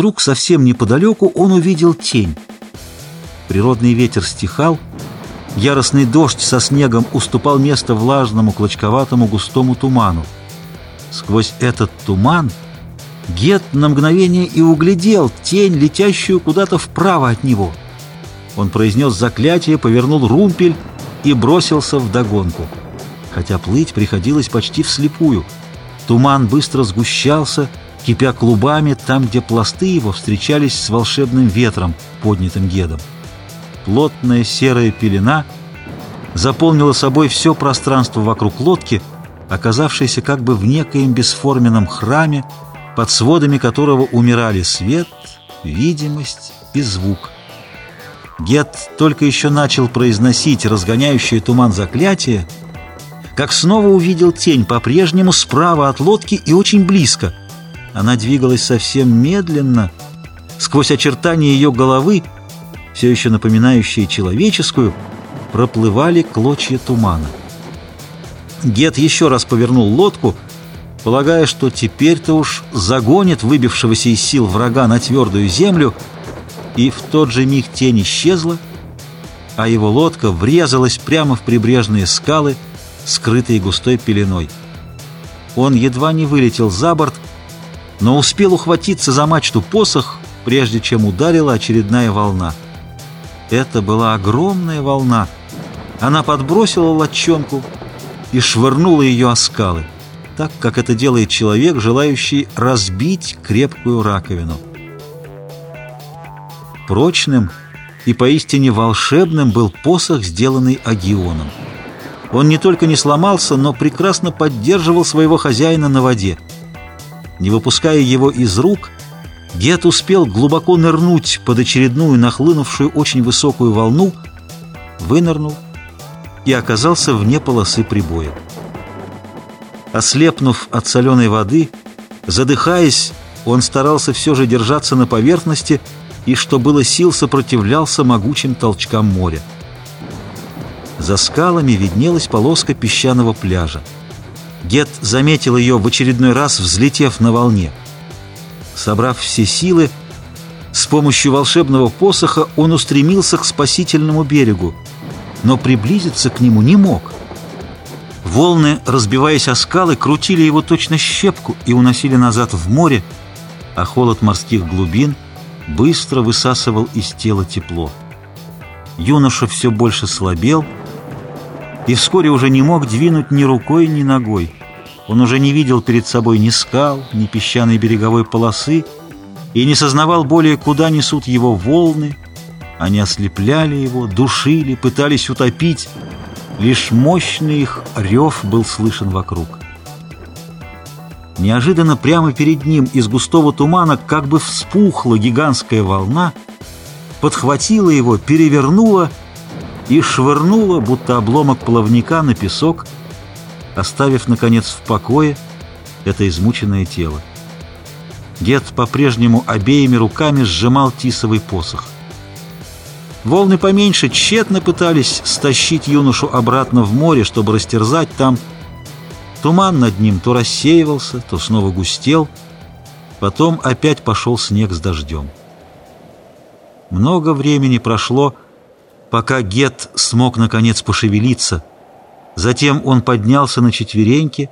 вдруг совсем неподалеку он увидел тень. Природный ветер стихал, яростный дождь со снегом уступал место влажному, клочковатому, густому туману. Сквозь этот туман Гет на мгновение и углядел тень, летящую куда-то вправо от него. Он произнес заклятие, повернул румпель и бросился в догонку. Хотя плыть приходилось почти вслепую. Туман быстро сгущался, кипя клубами там, где пласты его встречались с волшебным ветром, поднятым Гедом. Плотная серая пелена заполнила собой все пространство вокруг лодки, оказавшейся как бы в некоем бесформенном храме, под сводами которого умирали свет, видимость и звук. Гет только еще начал произносить разгоняющее туман заклятие, как снова увидел тень по-прежнему справа от лодки и очень близко. Она двигалась совсем медленно. Сквозь очертания ее головы, все еще напоминающие человеческую, проплывали клочья тумана. Гет еще раз повернул лодку, полагая, что теперь-то уж загонит выбившегося из сил врага на твердую землю, и в тот же миг тень исчезла, а его лодка врезалась прямо в прибрежные скалы, скрытые густой пеленой. Он едва не вылетел за борт, но успел ухватиться за мачту посох, прежде чем ударила очередная волна. Это была огромная волна. Она подбросила лодчонку и швырнула ее о скалы так, как это делает человек, желающий разбить крепкую раковину. Прочным и поистине волшебным был посох, сделанный Агионом. Он не только не сломался, но прекрасно поддерживал своего хозяина на воде. Не выпуская его из рук, Гет успел глубоко нырнуть под очередную нахлынувшую очень высокую волну, вынырнул и оказался вне полосы прибоя. Ослепнув от соленой воды, задыхаясь, он старался все же держаться на поверхности и, что было сил, сопротивлялся могучим толчкам моря. За скалами виднелась полоска песчаного пляжа. Гет заметил ее в очередной раз, взлетев на волне. Собрав все силы, с помощью волшебного посоха он устремился к спасительному берегу, но приблизиться к нему не мог — Волны, разбиваясь о скалы, крутили его точно щепку и уносили назад в море, а холод морских глубин быстро высасывал из тела тепло. Юноша все больше слабел и вскоре уже не мог двинуть ни рукой, ни ногой. Он уже не видел перед собой ни скал, ни песчаной береговой полосы и не сознавал более, куда несут его волны. Они ослепляли его, душили, пытались утопить, Лишь мощный их рев был слышен вокруг. Неожиданно прямо перед ним из густого тумана как бы вспухла гигантская волна, подхватила его, перевернула и швырнула, будто обломок плавника, на песок, оставив, наконец, в покое это измученное тело. Дед по-прежнему обеими руками сжимал тисовый посох. Волны поменьше тщетно пытались стащить юношу обратно в море, чтобы растерзать там. Туман над ним то рассеивался, то снова густел. Потом опять пошел снег с дождем. Много времени прошло, пока Гет смог наконец пошевелиться. Затем он поднялся на четвереньки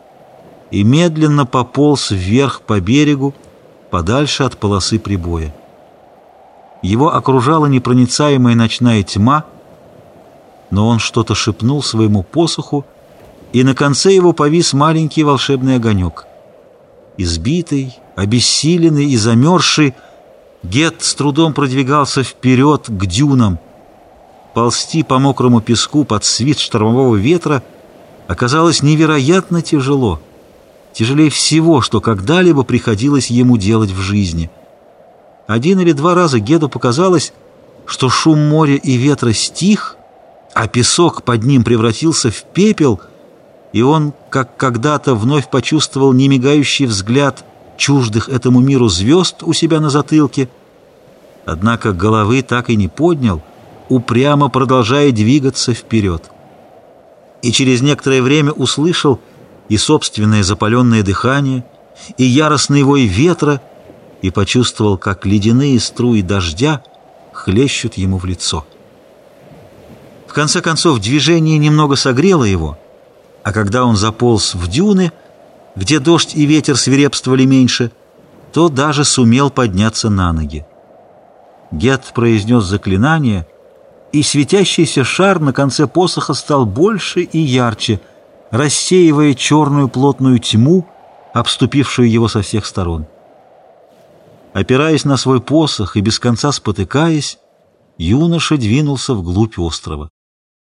и медленно пополз вверх по берегу, подальше от полосы прибоя. Его окружала непроницаемая ночная тьма, но он что-то шепнул своему посоху, и на конце его повис маленький волшебный огонек. Избитый, обессиленный и замерзший, Гет с трудом продвигался вперед к дюнам. Ползти по мокрому песку под свист штормового ветра оказалось невероятно тяжело. Тяжелее всего, что когда-либо приходилось ему делать в жизни — один или два раза Геду показалось, что шум моря и ветра стих, а песок под ним превратился в пепел, и он, как когда-то, вновь почувствовал немигающий взгляд чуждых этому миру звезд у себя на затылке. Однако головы так и не поднял, упрямо продолжая двигаться вперед. И через некоторое время услышал и собственное запаленное дыхание, и яростный вой ветра — и почувствовал, как ледяные струи дождя хлещут ему в лицо. В конце концов, движение немного согрело его, а когда он заполз в дюны, где дождь и ветер свирепствовали меньше, то даже сумел подняться на ноги. Гет произнес заклинание, и светящийся шар на конце посоха стал больше и ярче, рассеивая черную плотную тьму, обступившую его со всех сторон. Опираясь на свой посох и без конца спотыкаясь, юноша двинулся вглубь острова.